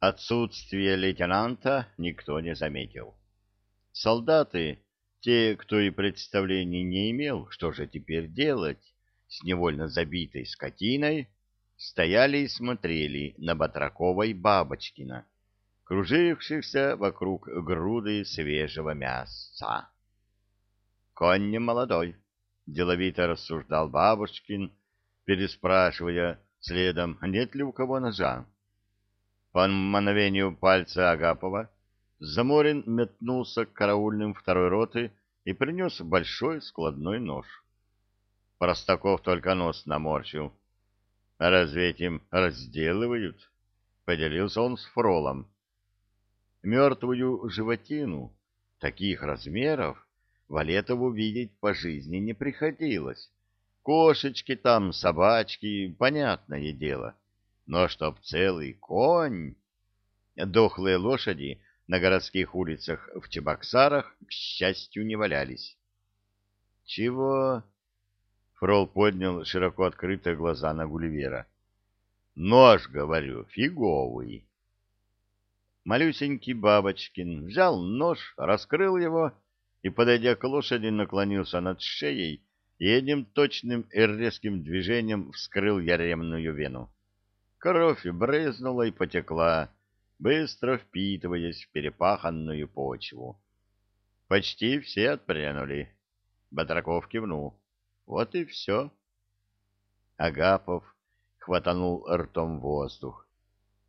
Отсутствие лейтенанта никто не заметил. Солдаты, те, кто и представлений не имел, что же теперь делать с невольно забитой скотиной, стояли и смотрели на Батракова и Бабочкина, кружившихся вокруг груды свежего мяса. «Конь не молодой», — деловито рассуждал Бабушкин, переспрашивая следом, нет ли у кого ножа. По мановению пальца Агапова Заморин метнулся к караульным второй роты и принес большой складной нож. Простаков только нос наморщил. Разве этим разделывают? Поделился он с Фролом. Мертвую животину таких размеров Валетову видеть по жизни не приходилось. Кошечки там, собачки, понятное дело. Но чтоб целый конь... Дохлые лошади на городских улицах в Чебоксарах, к счастью, не валялись. «Чего?» Фрол поднял широко открытые глаза на Гулливера. «Нож, говорю, фиговый». Малюсенький Бабочкин взял нож, раскрыл его и, подойдя к лошади, наклонился над шеей и одним точным и резким движением вскрыл яремную вену. Кровь брызнула и потекла, быстро впитываясь в перепаханную почву. Почти все отпрянули. Батраков кивнул. Вот и все. Агапов хватанул ртом воздух.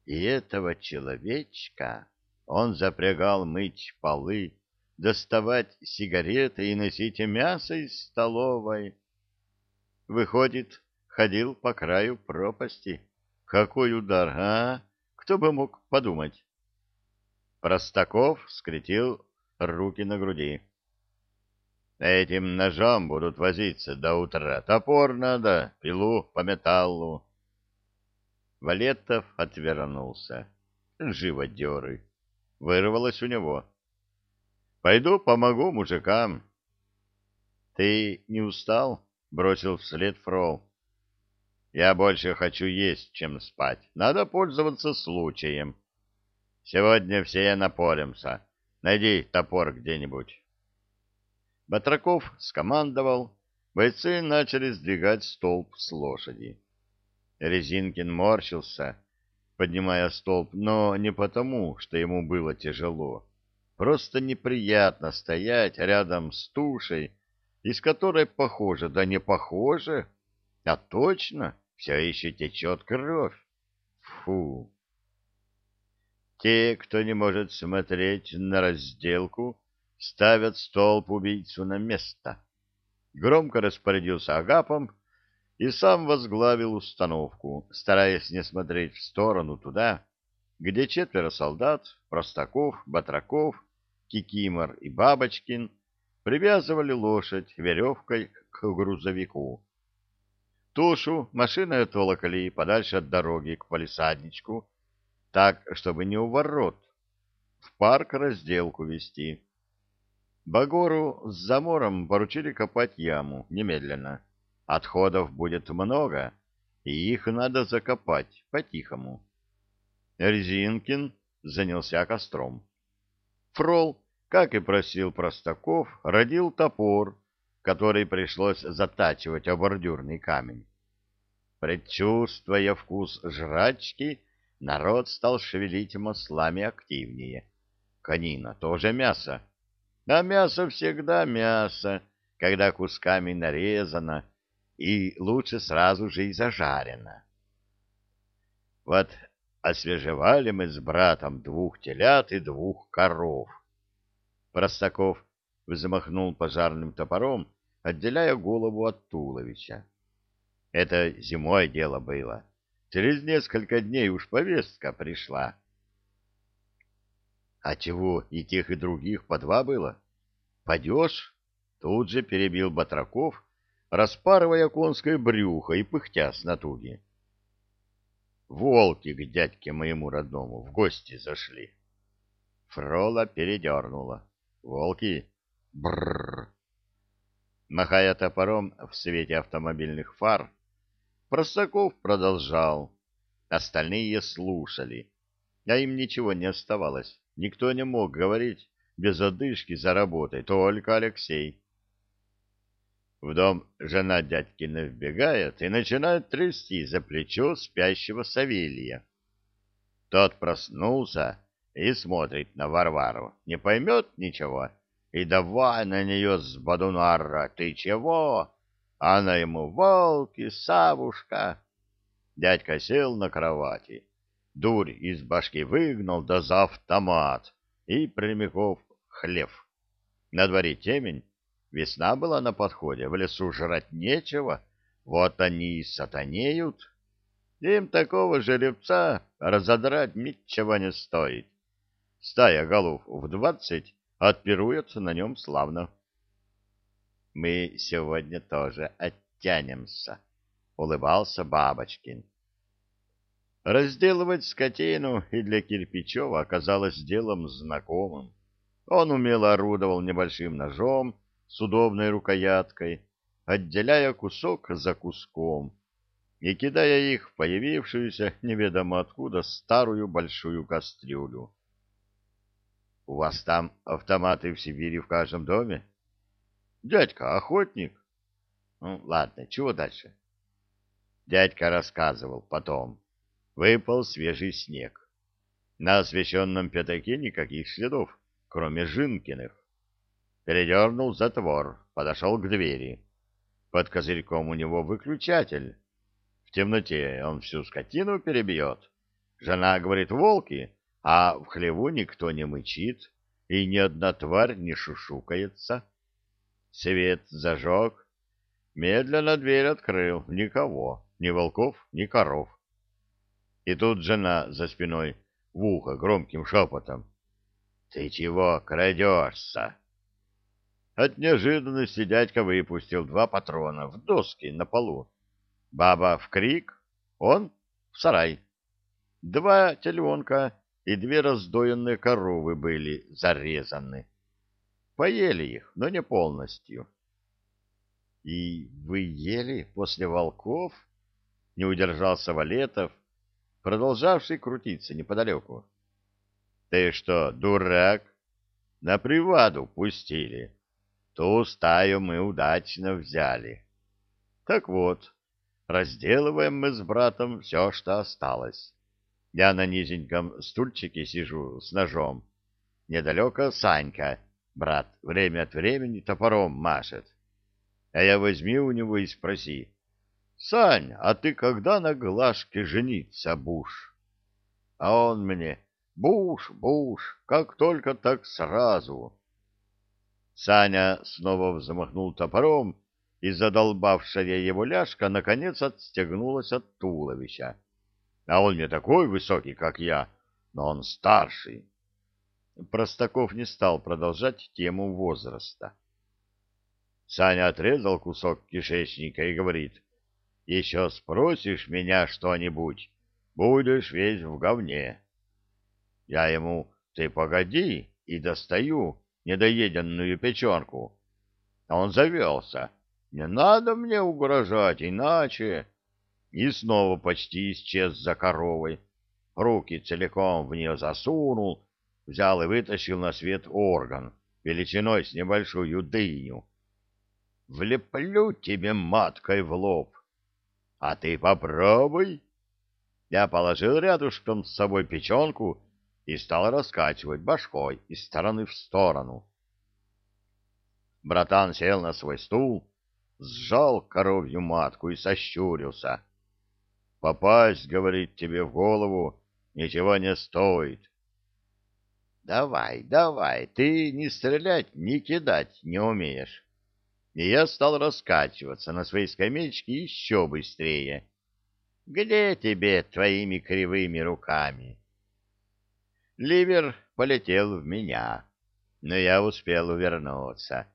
И этого человечка он запрягал мыть полы, доставать сигареты и носить мясо из столовой. Выходит, ходил по краю пропасти. Какой удар, а? Кто бы мог подумать? Простаков скрестил руки на груди. Этим ножом будут возиться до утра. Топор надо, пилу по металлу. Валетов отвернулся. Живодеры. Вырвалось у него. Пойду помогу мужикам. Ты не устал? Бросил вслед Фрол. Я больше хочу есть, чем спать. Надо пользоваться случаем. Сегодня все напоримся. Найди топор где-нибудь. Батраков скомандовал, бойцы начали сдвигать столб с лошади. Резинкин морщился, поднимая столб, но не потому, что ему было тяжело. Просто неприятно стоять рядом с тушей, из которой похоже, да не похоже, а точно все еще течет кровь. Фу! Те, кто не может смотреть на разделку, ставят столб убийцу на место. Громко распорядился Агапом и сам возглавил установку, стараясь не смотреть в сторону туда, где четверо солдат, Простаков, Батраков, Кикимор и Бабочкин привязывали лошадь веревкой к грузовику. Тушу машины отволокли подальше от дороги к полисадничку, так, чтобы не у ворот, в парк разделку вести. Багору с замором поручили копать яму немедленно. Отходов будет много, и их надо закопать по-тихому. Резинкин занялся костром. Фрол, как и просил Простаков, родил топор, который пришлось затачивать о бордюрный камень. Предчувствуя вкус жрачки, народ стал шевелить маслами активнее. Конина тоже мясо а мясо всегда мясо, когда кусками нарезано, и лучше сразу же и зажарено. Вот освежевали мы с братом двух телят и двух коров. Простаков взмахнул пожарным топором, отделяя голову от туловища. Это зимой дело было. Через несколько дней уж повестка пришла. А чего и тех, и других по два было? Падеж? Тут же перебил Батраков, распарывая конское брюхо и пыхтя с натуги. Волки к дядьке моему родному в гости зашли. Фрола передернула. Волки? Бррр. Махая топором в свете автомобильных фар, Простаков продолжал. Остальные слушали а им ничего не оставалось. Никто не мог говорить без одышки за работой, только Алексей. В дом жена дядькина вбегает и начинает трясти за плечо спящего Савелия. Тот проснулся и смотрит на Варвару, не поймет ничего, и давай на нее с бадунара, ты чего? Она ему, волки, савушка. Дядька сел на кровати, дурь из башки выгнал, да за автомат, и прямиков хлев. На дворе темень, весна была на подходе, в лесу жрать нечего, вот они и сатанеют. Им такого жеребца разодрать ничего не стоит. Стая голов в двадцать отпируется на нем славно. Мы сегодня тоже оттянемся, — улыбался Бабочкин. Разделывать скотину и для Кирпичева оказалось делом знакомым. Он умело орудовал небольшим ножом с удобной рукояткой, отделяя кусок за куском и кидая их в появившуюся неведомо откуда старую большую кастрюлю. У вас там автоматы в Сибири в каждом доме? Дядька охотник. Ну, ладно, чего дальше? Дядька рассказывал потом. Выпал свежий снег. На освещенном пятаке никаких следов, кроме Жинкиных. Передернул затвор, подошел к двери. Под козырьком у него выключатель. В темноте он всю скотину перебьет. Жена говорит, волки, а в хлеву никто не мычит, и ни одна тварь не шушукается. Свет зажег, медленно дверь открыл, никого, ни волков, ни коров. И тут жена за спиной в ухо громким шепотом. — Ты чего крадешься? От неожиданности дядька выпустил два патрона в доски на полу. Баба в крик, он в сарай. Два теленка и две раздоенные коровы были зарезаны. Поели их, но не полностью. — И вы ели после волков? — не удержался Валетов, продолжавший крутиться неподалеку. — Ты что, дурак? На приваду пустили. Ту стаю мы удачно взяли. Так вот, разделываем мы с братом все, что осталось. Я на низеньком стульчике сижу с ножом. Недалеко Санька, брат, время от времени топором машет. А я возьми у него и спроси. «Сань, а ты когда на Глашке жениться будешь?» А он мне «Буш, буш, как только так сразу». Саня снова взмахнул топором, и задолбавшая его ляжка наконец отстегнулась от туловища. А он не такой высокий, как я, но он старший. Простаков не стал продолжать тему возраста. Саня отрезал кусок кишечника и говорит, «Еще спросишь меня что-нибудь, будешь весь в говне». Я ему, «Ты погоди», и достаю недоеденную печенку. Он завелся. «Не надо мне угрожать, иначе...» и снова почти исчез за коровой. Руки целиком в нее засунул, взял и вытащил на свет орган, величиной с небольшую дыню. «Влеплю тебе маткой в лоб, а ты попробуй!» Я положил рядышком с собой печенку и стал раскачивать башкой из стороны в сторону. Братан сел на свой стул, сжал коровью матку и сощурился — Попасть, говорит, тебе в голову ничего не стоит. Давай, давай, ты ни стрелять, ни кидать не умеешь. И я стал раскачиваться на своей скамеечке еще быстрее. Где тебе твоими кривыми руками? Ливер полетел в меня, но я успел увернуться,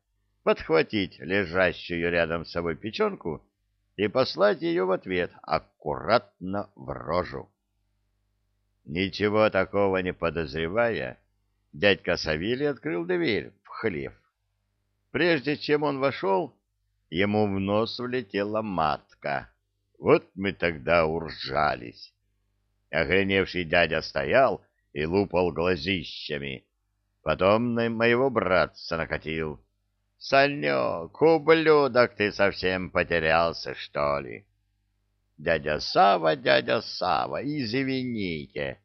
подхватить лежащую рядом с собой печенку и послать ее в ответ аккуратно в рожу. Ничего такого не подозревая, дядька Савелий открыл дверь в хлев. Прежде чем он вошел, ему в нос влетела матка. Вот мы тогда уржались. Охреневший дядя стоял и лупал глазищами. Потом на моего братца накатил. «Санек, ублюдок, ты совсем потерялся, что ли?» «Дядя Сава, дядя Сава, извините!»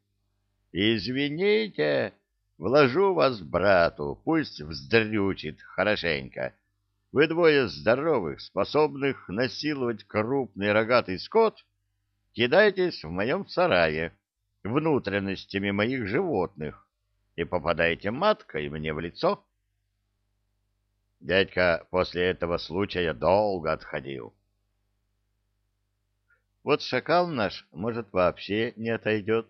«Извините, вложу вас брату, пусть вздрючит хорошенько. Вы двое здоровых, способных насиловать крупный рогатый скот, кидайтесь в моем сарае внутренностями моих животных и попадаете маткой мне в лицо». Дядька после этого случая долго отходил. Вот шакал наш, может, вообще не отойдет.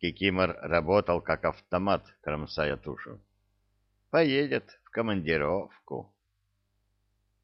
Кикимор работал как автомат, кромсая тушу. Поедет в командировку.